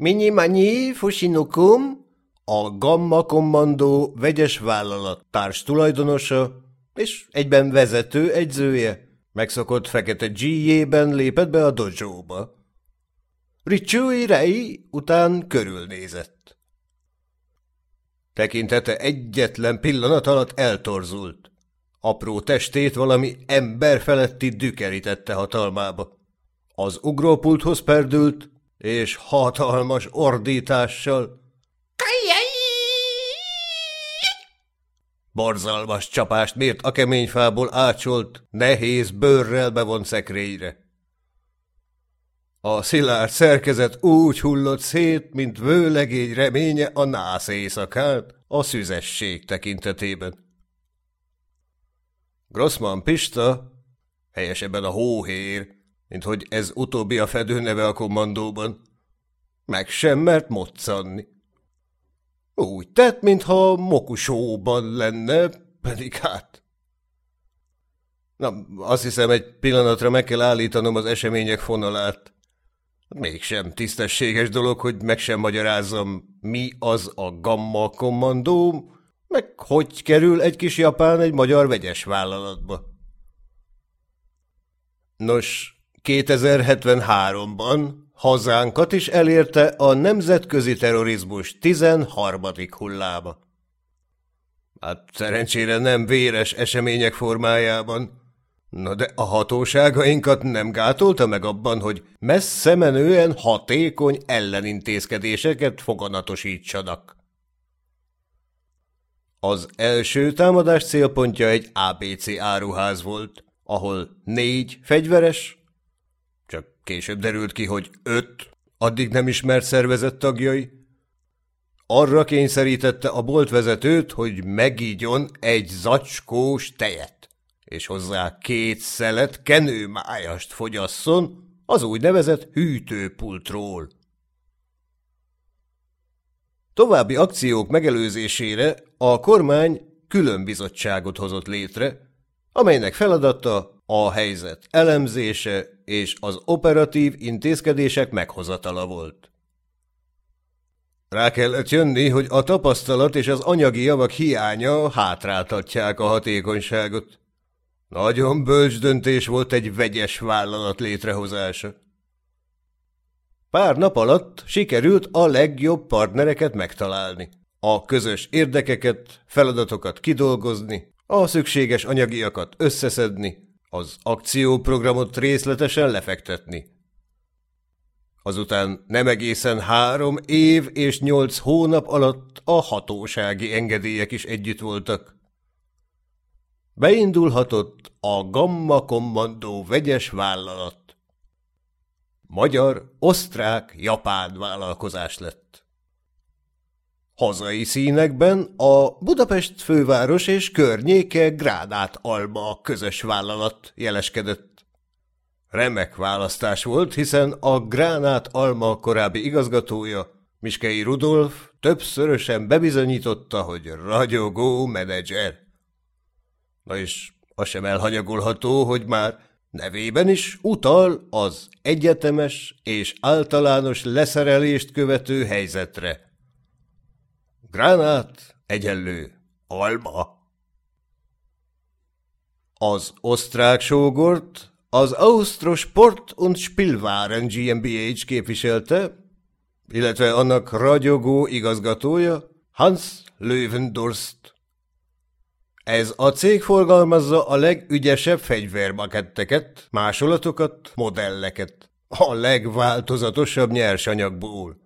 Minyi-manyi Fushinukum, a Gamma Kommandó vegyes vállalat társ tulajdonosa és egyben vezető egyzője, megszokott fekete G-jében lépett be a dojóba. Richui Rei után körülnézett. Tekintete egyetlen pillanat alatt eltorzult. Apró testét valami ember feletti dükerítette hatalmába. Az ugrópulthoz perdült, és hatalmas ordítással Borzalmas csapást mért a kemény fából ácsolt, nehéz bőrrel bevont szekrényre. A szilárd szerkezet úgy hullott szét, mint vőlegény reménye a nász éjszakát a szüzesség tekintetében. Grossman Pista, helyesebben a hóhér, mint hogy ez utóbbi a fedőneve a kommandóban, meg sem mert moccanni. Úgy tett, mintha mokusóban lenne, pedig hát... Na, azt hiszem, egy pillanatra meg kell állítanom az események fonalát. Mégsem tisztességes dolog, hogy meg sem magyarázzam, mi az a Gamma kommandó, meg hogy kerül egy kis japán egy magyar vegyes vállalatba. Nos, 2073-ban hazánkat is elérte a nemzetközi terrorizmus 13. hullába. Hát szerencsére nem véres események formájában, Na de a hatóságainkat nem gátolta meg abban, hogy messze menően hatékony ellenintézkedéseket foganatosítsanak. Az első támadás célpontja egy ABC áruház volt, ahol négy fegyveres, később derült ki, hogy öt addig nem ismert szervezett tagjai, arra kényszerítette a boltvezetőt, hogy megígyon egy zacskós tejet és hozzá két szelet kenőmájast fogyasszon az úgynevezett hűtőpultról. További akciók megelőzésére a kormány külön bizottságot hozott létre, amelynek feladata a helyzet elemzése és az operatív intézkedések meghozatala volt. Rá kellett jönni, hogy a tapasztalat és az anyagi javak hiánya hátráltatják a hatékonyságot. Nagyon bölcs döntés volt egy vegyes vállalat létrehozása. Pár nap alatt sikerült a legjobb partnereket megtalálni, a közös érdekeket, feladatokat kidolgozni, a szükséges anyagiakat összeszedni, az akcióprogramot részletesen lefektetni. Azután nem egészen három év és nyolc hónap alatt a hatósági engedélyek is együtt voltak. Beindulhatott a Gamma Kommandó vegyes vállalat. Magyar, osztrák, japán vállalkozás lett. Hazai színekben a Budapest főváros és környéke Gránát Alma közös vállalat jeleskedett. Remek választás volt, hiszen a Gránát Alma korábbi igazgatója, Miskei Rudolf többszörösen bebizonyította, hogy ragyogó menedzser. Na és az sem elhanyagolható, hogy már nevében is utal az egyetemes és általános leszerelést követő helyzetre. Gránát egyenlő alma. Az osztrák sógort az Austro Sport und Spielwaren GmbH képviselte, illetve annak ragyogó igazgatója Hans Löwendurst. Ez a cég forgalmazza a legügyesebb fegyvermaketteket, másolatokat, modelleket. A legváltozatosabb nyersanyagból.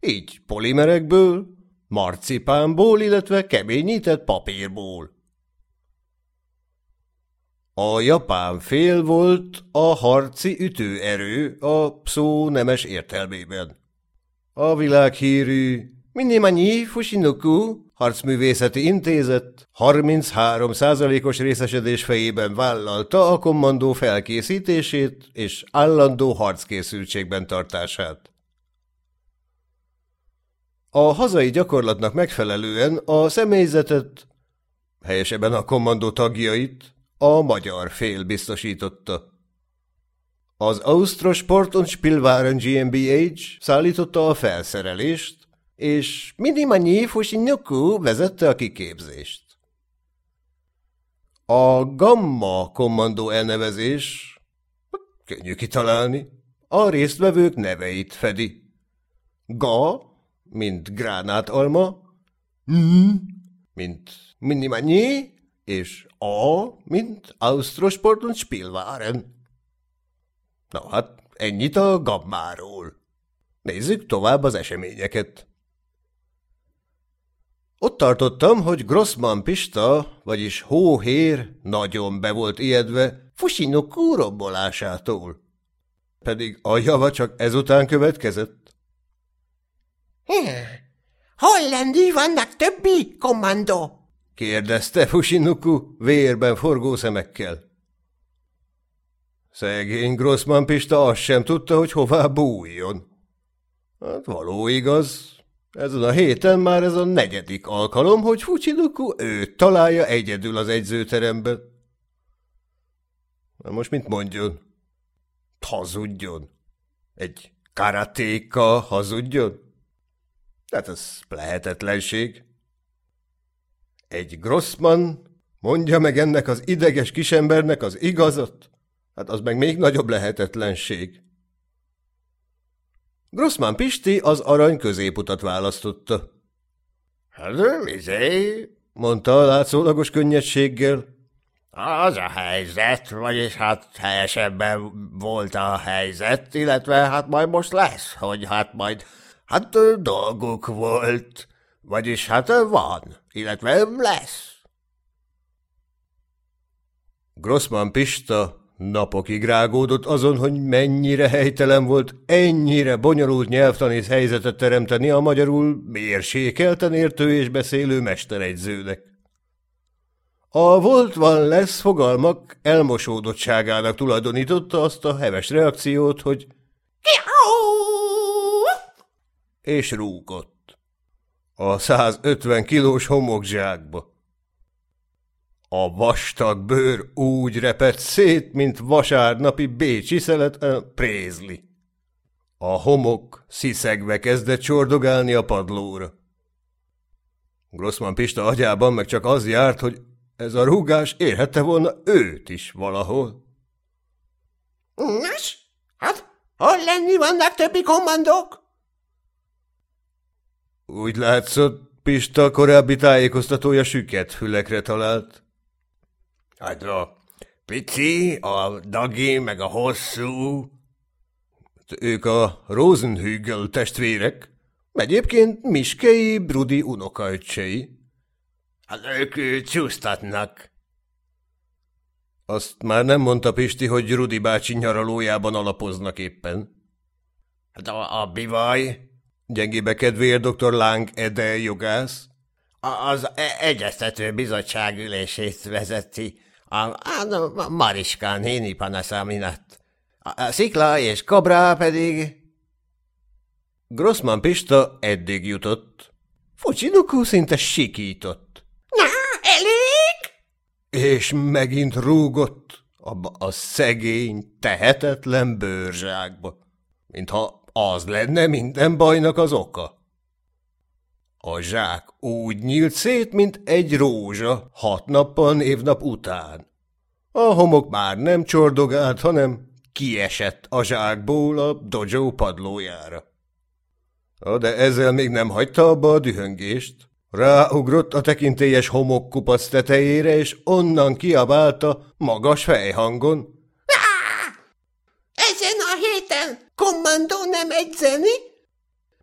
Így polimerekből, marcipánból, illetve keményített papírból. A japán fél volt a harci ütőerő a szó nemes értelmében. A világhírű Minimanyi Fushinoku Harcművészeti Intézet 33 os részesedés fejében vállalta a kommandó felkészítését és állandó harckészültségben tartását. A hazai gyakorlatnak megfelelően a személyzetet, helyesebben a kommandó tagjait, a magyar fél biztosította. Az Austrosport und Spielwaren GmbH szállította a felszerelést, és Minimanyi Fushinoku vezette a kiképzést. A Gamma kommandó elnevezés, könnyű kitalálni, a résztvevők neveit fedi. Ga, mint gránátalma, M, mint Minimanyi, és A, mint Austrosport und Spielwaren. Na hát, ennyit a Gammáról. Nézzük tovább az eseményeket. Ott tartottam, hogy Grossman Pista, vagyis Hóhér nagyon be volt ijedve Fusinoku rombolásától. Pedig a java csak ezután következett. Hol lenni vannak többi, kommandó? kérdezte Fusinoku vérben forgó szemekkel. Szegény Grossman Pista azt sem tudta, hogy hová bújjon. Hát való igaz, ezen a héten már ez a negyedik alkalom, hogy Fucsinuku őt találja egyedül az egyzőteremben. Na most mit mondjon? Hazudjon. Egy karatéka hazudjon? Tehát ez lehetetlenség. Egy Grossman mondja meg ennek az ideges kisembernek az igazat? Hát az meg még nagyobb lehetetlenség. Grossman Pisti az arany középutat választotta. Hát, izé, mondta a látszólagos könnyedséggel. Az a helyzet, vagyis hát helyesebben volt a helyzet, illetve hát majd most lesz, hogy hát majd, hát dolguk volt, vagyis hát van, illetve lesz. Grossman Pista Napokig rágódott azon, hogy mennyire helytelen volt ennyire bonyolult nyelvtanész helyzetet teremteni a magyarul mérsékelten értő és beszélő mesteregyzőnek. A volt van lesz fogalmak elmosódottságának tulajdonította azt a heves reakciót, hogy és rúgott. A 150 kilós homokzsákba. A vastag bőr úgy repett szét, mint vasárnapi bécsi szelet a prézli. A homok sziszegve kezdett csordogálni a padlóra. Grossman Pista agyában meg csak az járt, hogy ez a rúgás érhette volna őt is valahol. Nos, hát hol lenni vannak többi kommandók? Úgy látszott, Pista korábbi tájékoztatója süket fülekre talált. Hát a pici, a dagi, meg a hosszú. Ők a Rosenhügel testvérek. Egyébként Miskei Brudi unokaöccsei. Hát ők csúsztatnak. Azt már nem mondta Pisti, hogy Rudi bácsi nyaralójában alapoznak éppen. Hát a, a bivaj? Gyengébe kedvéért dr. Lang Ede jogász. Az e- egyeztető bizottság ülését vezeti a, a Mariska néni panasza miatt. A, a Szikla és Kobra pedig... Grossman Pista eddig jutott. Fucsinuku szinte sikított. Na, elég? És megint rúgott abba a szegény, tehetetlen bőrzsákba, mintha az lenne minden bajnak az oka. A zsák úgy nyílt szét, mint egy rózsa hat nappal névnap után. A homok már nem csordogált, hanem kiesett a zsákból a dojo padlójára. De ezzel még nem hagyta abba a dühöngést. Ráugrott a tekintélyes homokkupac tetejére, és onnan kiabálta magas fejhangon. A héten kommandó nem egyzeni?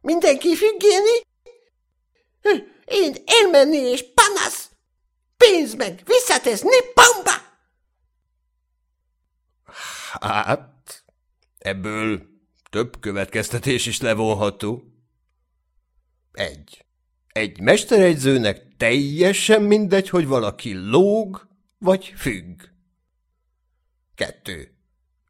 Mindenki függéni? Én elmenni és panasz! Pénz meg, visszatezni, bomba! Hát, ebből több következtetés is levonható. Egy. Egy mesteregyzőnek teljesen mindegy, hogy valaki lóg vagy függ. Kettő.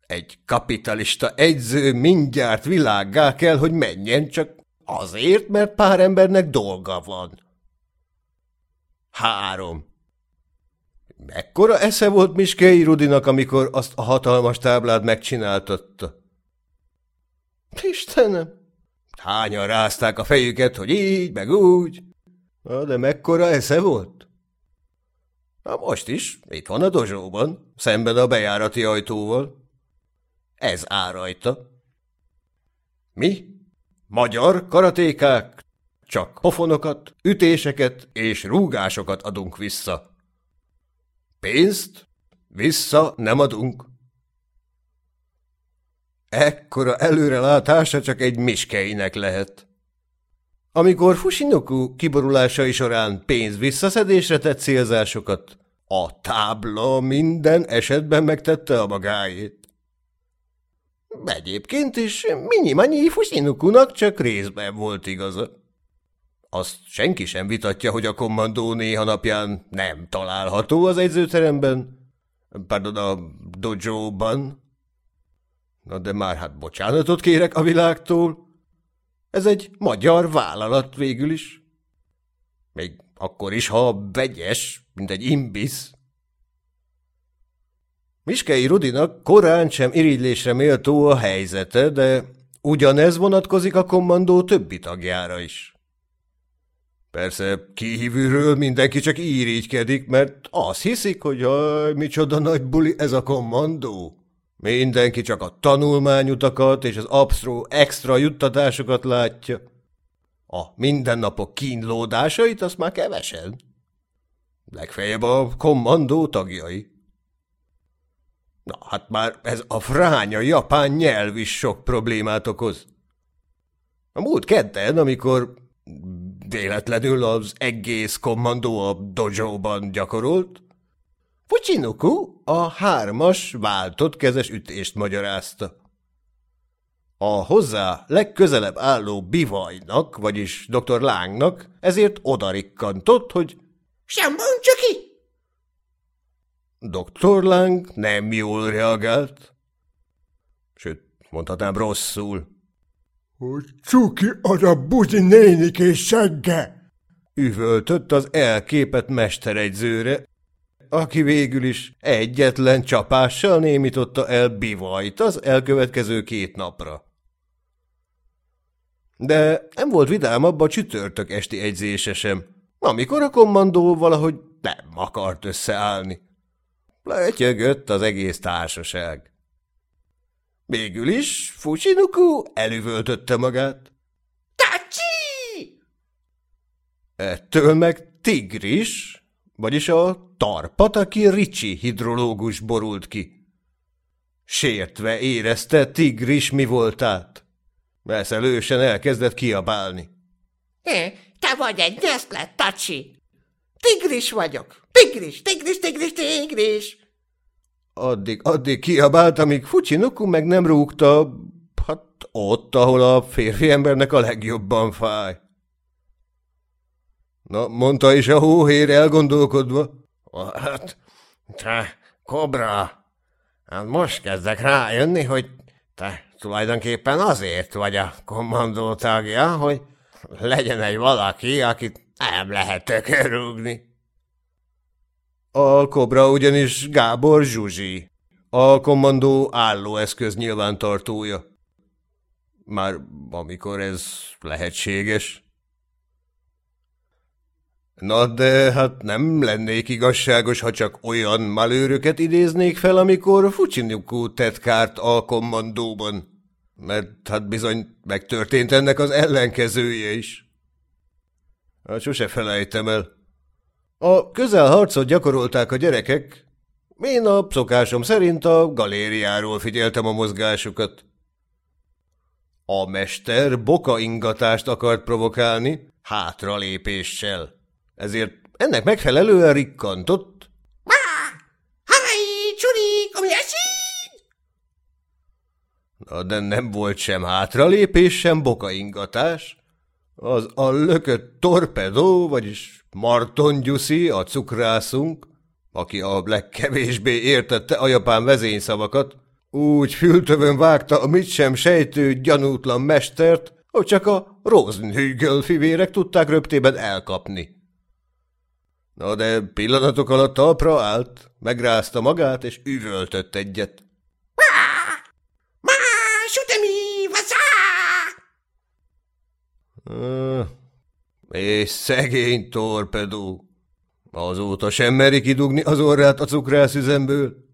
Egy kapitalista egyző mindjárt világgá kell, hogy menjen, csak Azért, mert pár embernek dolga van. Három. mekkora esze volt Miskei Rudinak, amikor azt a hatalmas táblát megcsináltatta? Istenem! Hányan rázták a fejüket, hogy így, meg úgy. Na, de mekkora esze volt? Na most is, itt van a dozsóban, szemben a bejárati ajtóval. Ez áll rajta. Mi? Magyar karatékák? Csak pofonokat, ütéseket és rúgásokat adunk vissza. Pénzt vissza nem adunk. Ekkora előrelátása csak egy miskeinek lehet. Amikor Fushinoku kiborulásai során pénz visszaszedésre tett célzásokat, a tábla minden esetben megtette a magáét. Egyébként is Minimanyi Fushinokunak csak részben volt igaza. Azt senki sem vitatja, hogy a kommandó néha napján nem található az egyzőteremben, pardon, a dojóban. Na de már hát bocsánatot kérek a világtól. Ez egy magyar vállalat végül is. Még akkor is, ha vegyes, mint egy imbisz. Miskei Rudinak korán sem irigylésre méltó a helyzete, de ugyanez vonatkozik a kommandó többi tagjára is. Persze kívülről mindenki csak irigykedik, mert azt hiszik, hogy jaj, micsoda nagy buli ez a kommandó. Mindenki csak a tanulmányutakat és az absztró extra juttatásokat látja. A mindennapok kínlódásait azt már kevesen. Legfeljebb a kommandó tagjai. Hát már ez a fránya japán nyelv is sok problémát okoz. A múlt kedden, amikor véletlenül az egész kommandó a dojóban gyakorolt, Fuchinoku a hármas váltott kezes ütést magyarázta. A hozzá legközelebb álló bivajnak, vagyis dr. Lángnak ezért odarikkantott, hogy Sem mondja! Dr. Lang nem jól reagált. Sőt, mondhatnám rosszul. Hogy cuki az a buzi nénik és segge! Üvöltött az elképet mesteregyzőre, aki végül is egyetlen csapással némította el bivajt az elkövetkező két napra. De nem volt vidámabb a csütörtök esti egyzése sem, amikor a kommandó valahogy nem akart összeállni. Letyögött az egész társaság. Végül is Fusinuku elüvöltötte magát. Tacsi! Ettől meg Tigris, vagyis a Tarpataki Ricsi hidrológus borult ki. Sértve érezte Tigris mi voltát. Veszelősen elkezdett kiabálni. Te vagy egy nyeszlet, Tacsi! Tigris vagyok! Tigris, tigris, tigris, tigris! Addig, addig kiabált, amíg Fucsinuku meg nem rúgta, hát ott, ahol a férfi embernek a legjobban fáj. Na, mondta is a hóhér elgondolkodva. Hát, te, kobra, hát most kezdek rájönni, hogy te tulajdonképpen azért vagy a kommandó tagja, hogy legyen egy valaki, akit nem lehet tökörúgni. A kobra ugyanis Gábor Zsuzsi, a kommandó állóeszköz nyilvántartója. Már amikor ez lehetséges. Na de hát nem lennék igazságos, ha csak olyan malőröket idéznék fel, amikor Fucsinuku tett kárt a kommandóban. Mert hát bizony megtörtént ennek az ellenkezője is. Hát sose felejtem el. A közelharcot gyakorolták a gyerekek. Én a szokásom szerint a galériáról figyeltem a mozgásukat. A mester boka ingatást akart provokálni, hátralépéssel. Ezért ennek megfelelően rikkantott. Háj, csuri, ami esik! Na, de nem volt sem hátralépés, sem boka ingatás. Az a lökött torpedó, vagyis Marton Gyuszi, a cukrászunk, aki a legkevésbé értette a japán vezényszavakat, úgy fültövön vágta a mit sem sejtő gyanútlan mestert, hogy csak a Rosenhügel fivérek tudták röptében elkapni. Na de pillanatok alatt talpra állt, megrázta magát, és üvöltött egyet. És szegény torpedó. Azóta sem meri kidugni az orrát a cukrászüzemből.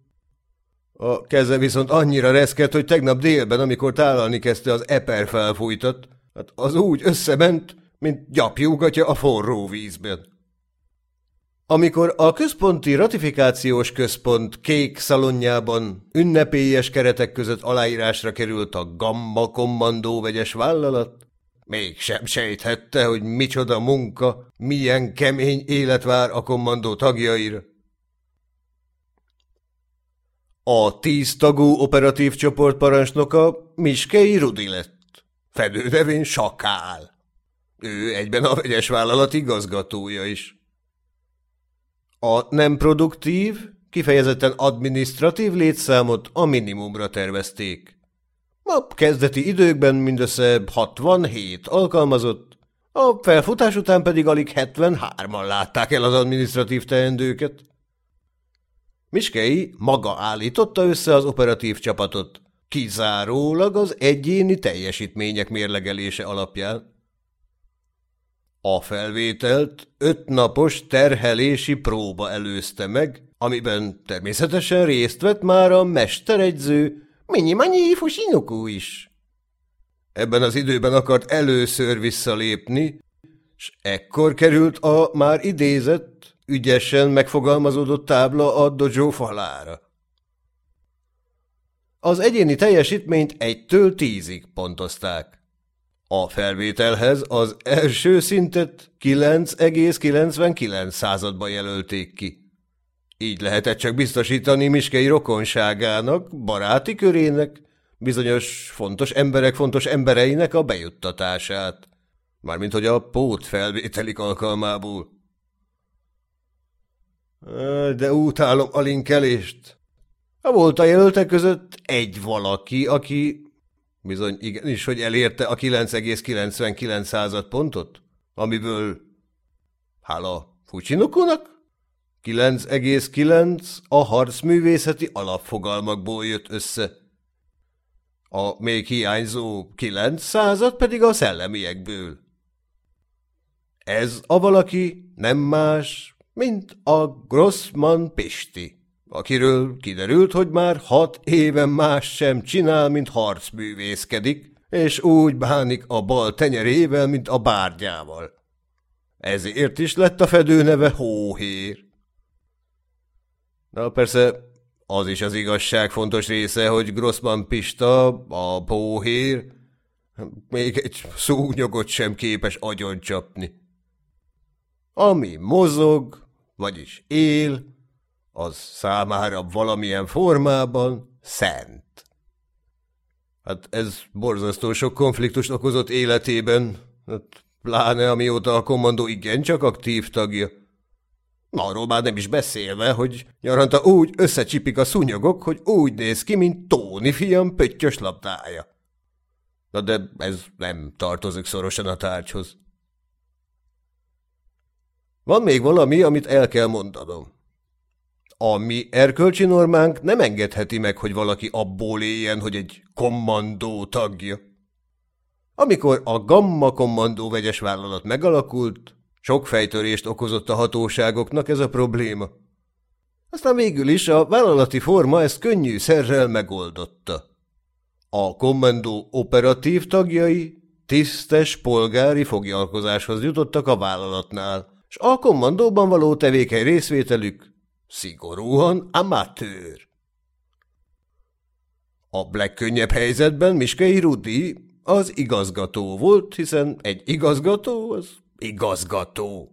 A keze viszont annyira reszket, hogy tegnap délben, amikor tálalni kezdte az eper felfújtat, hát az úgy összement, mint gyapjúgatja a forró vízben. Amikor a központi ratifikációs központ kék szalonjában ünnepélyes keretek között aláírásra került a Gamma kommandó vegyes vállalat, mégsem sejthette, hogy micsoda munka, milyen kemény élet vár a kommandó tagjaira. A tíz tagú operatív csoport parancsnoka Miskei Rudi lett, fedőnevén Sakál. Ő egyben a vegyes vállalat igazgatója is. A nem produktív, kifejezetten administratív létszámot a minimumra tervezték. A kezdeti időkben mindössze 67 alkalmazott, a felfutás után pedig alig 73-an látták el az administratív teendőket. Miskei maga állította össze az operatív csapatot, kizárólag az egyéni teljesítmények mérlegelése alapján. A felvételt öt napos terhelési próba előzte meg, amiben természetesen részt vett már a mesteregyző Minyi-manyi Fusinokú is. Ebben az időben akart először visszalépni, s ekkor került a már idézett, ügyesen megfogalmazódott tábla a dojo falára. Az egyéni teljesítményt egytől tízig pontozták. A felvételhez az első szintet 9,99 századba jelölték ki. Így lehetett csak biztosítani Miskei rokonságának, baráti körének, bizonyos fontos emberek fontos embereinek a bejuttatását. Mármint, hogy a pót felvételik alkalmából. De utálom a linkelést. Volt a jelöltek között egy valaki, aki Bizony igenis, hogy elérte a 9,99 század pontot, amiből, hála Fucsinokónak, 9,9 a harcművészeti alapfogalmakból jött össze. A még hiányzó 9 század pedig a szellemiekből. Ez a valaki nem más, mint a Grossman Pisti akiről kiderült, hogy már hat éven más sem csinál, mint harcművészkedik, és úgy bánik a bal tenyerével, mint a bárgyával. Ezért is lett a fedőneve Hóhér. Na persze, az is az igazság fontos része, hogy Grossman Pista, a Póhér, még egy szúnyogot sem képes agyon csapni. Ami mozog, vagyis él, az számára valamilyen formában szent. Hát ez borzasztó sok konfliktust okozott életében, hát pláne amióta a kommandó igencsak aktív tagja. Arról már nem is beszélve, hogy nyaranta úgy összecsipik a szúnyogok, hogy úgy néz ki, mint Tóni fiam pöttyös labdája. Na de ez nem tartozik szorosan a tárgyhoz. Van még valami, amit el kell mondanom. A mi erkölcsi normánk nem engedheti meg, hogy valaki abból éljen, hogy egy kommandó tagja. Amikor a Gamma kommandó vegyes vállalat megalakult, sok fejtörést okozott a hatóságoknak ez a probléma. Aztán végül is a vállalati forma ezt könnyű szerrel megoldotta. A kommandó operatív tagjai tisztes polgári foglalkozáshoz jutottak a vállalatnál, és a kommandóban való tevékeny részvételük Szigorúan amatőr. A legkönnyebb helyzetben Miskei Rudi az igazgató volt, hiszen egy igazgató az igazgató.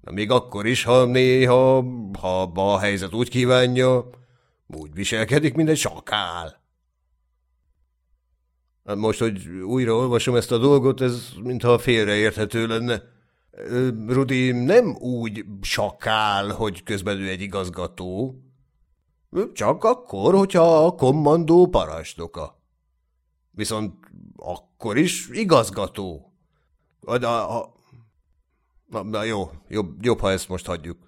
Na, még akkor is, ha néha, ha a helyzet úgy kívánja, úgy viselkedik, mint egy sakál. Hát most, hogy újra olvasom ezt a dolgot, ez mintha félreérthető lenne. Rudi nem úgy sakál, hogy közben ő egy igazgató. Csak akkor, hogyha a kommandó parancsnoka. Viszont akkor is igazgató. A, Na, na jó, jobb, jobb, ha ezt most hagyjuk.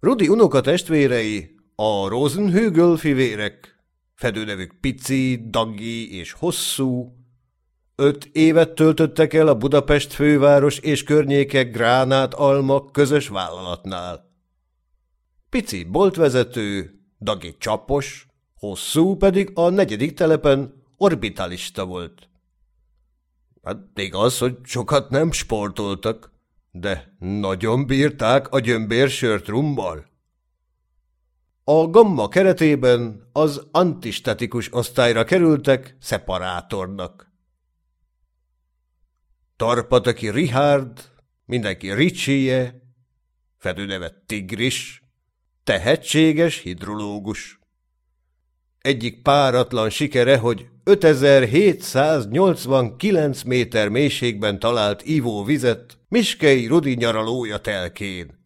Rudi unoka testvérei, a Rosenhügel fivérek, fedőnevük Pici, Dagi és Hosszú, öt évet töltöttek el a Budapest főváros és környékek gránát alma közös vállalatnál. Pici boltvezető, Dagi csapos, Hosszú pedig a negyedik telepen orbitalista volt. Hát igaz, hogy sokat nem sportoltak, de nagyon bírták a gyömbérsört rummal. A gamma keretében az antistatikus osztályra kerültek szeparátornak. Tarpataki Richard, mindenki Ricsie, fedőneve Tigris, tehetséges hidrológus. Egyik páratlan sikere, hogy 5789 méter mélységben talált ivóvizet Miskei Rudi nyaralója telkén.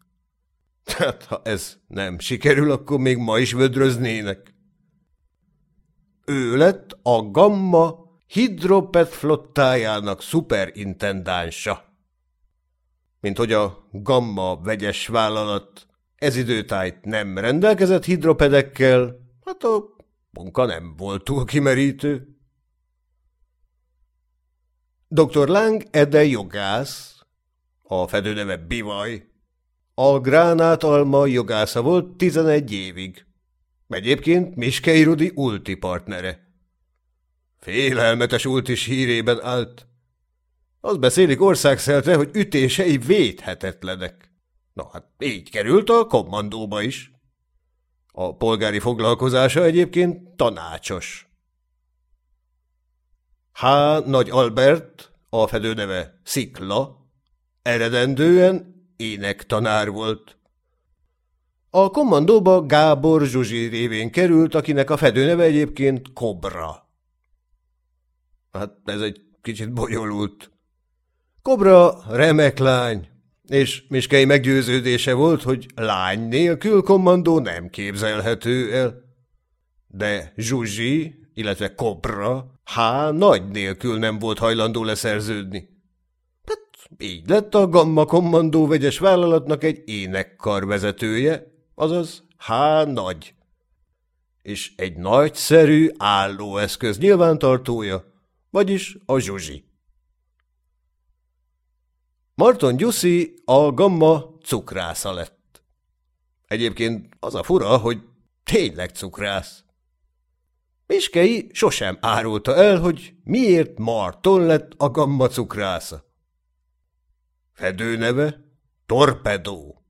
Hát, ha ez nem sikerül, akkor még ma is vödröznének. Ő lett a Gamma hidropet flottájának szuperintendansa. Mint hogy a Gamma vegyes vállalat ez időtájt nem rendelkezett hidropedekkel, hát a munka nem volt túl kimerítő. Dr. Lang Ede jogász, a fedőneve Bivaj, a gránátalma jogásza volt 11 évig. Egyébként Miskei Rudi ulti partnere. Félelmetes ultis hírében állt. Azt beszélik országszerte, hogy ütései védhetetlenek. Na hát így került a kommandóba is. A polgári foglalkozása egyébként tanácsos. H. Nagy Albert, a fedőneve Szikla, eredendően énektanár volt. A kommandóba Gábor Zsuzsi révén került, akinek a fedőneve egyébként Kobra. Hát ez egy kicsit bonyolult. Kobra remek lány, és Miskei meggyőződése volt, hogy lány nélkül kommandó nem képzelhető el. De Zsuzsi, illetve Kobra, há, nagy nélkül nem volt hajlandó leszerződni. Hát így lett a Gamma kommandó vegyes vállalatnak egy énekkar vezetője, azaz há nagy. És egy nagyszerű állóeszköz nyilvántartója, vagyis a Zsuzsi. Marton Gyuszi a gamma cukrásza lett. Egyébként az a fura, hogy tényleg cukrász. Miskei sosem árulta el, hogy miért Marton lett a gamma cukrásza. Fedőneve Torpedó.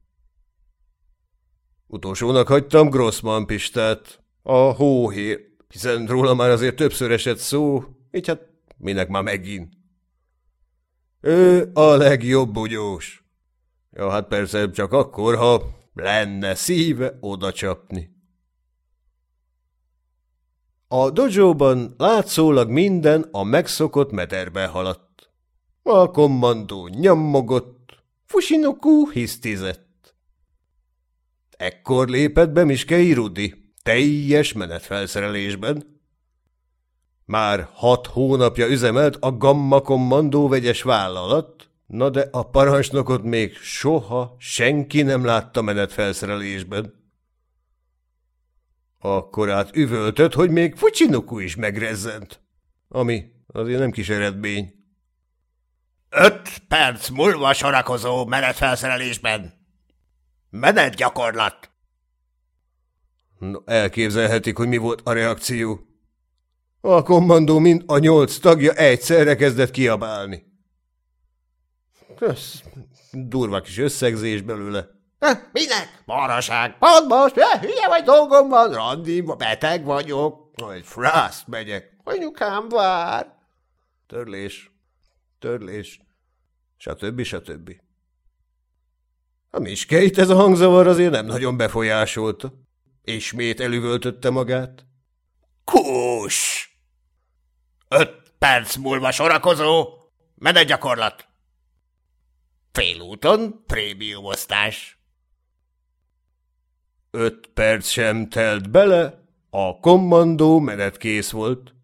Utolsónak hagytam Grossman Pistát, a hóhér, hiszen róla már azért többször esett szó, így hát minek már megint. Ő a legjobb bugyós. Ja, hát persze csak akkor, ha lenne szíve oda csapni. A dojóban látszólag minden a megszokott mederbe haladt. A kommandó nyammogott, Fusinoku hisztizett. Ekkor lépett be Miskei Rudi, teljes menetfelszerelésben, már hat hónapja üzemelt a Gamma Kommandó vegyes vállalat, na de a parancsnokot még soha senki nem látta menetfelszerelésben. Akkor át üvöltött, hogy még Fucsinoku is megrezzent, ami azért nem kis eredmény. Öt perc múlva sorakozó menetfelszerelésben. Menetgyakorlat. No, elképzelhetik, hogy mi volt a reakció. A kommandó mind a nyolc tagja egyszerre kezdett kiabálni. Ez durva kis összegzés belőle. – Minek? Maraság! Pont most! Ja, hülye vagy dolgom van, Randi, beteg vagyok. Egy frászt megyek. Anyukám vár. Törlés, törlés, stb. stb. A miskeit ez a hangzavar azért nem nagyon befolyásolta. Ismét elüvöltötte magát. Kus! Öt perc múlva sorakozó, menetgyakorlat. Félúton prémiumosztás. Öt perc sem telt bele, a kommandó menetkész volt.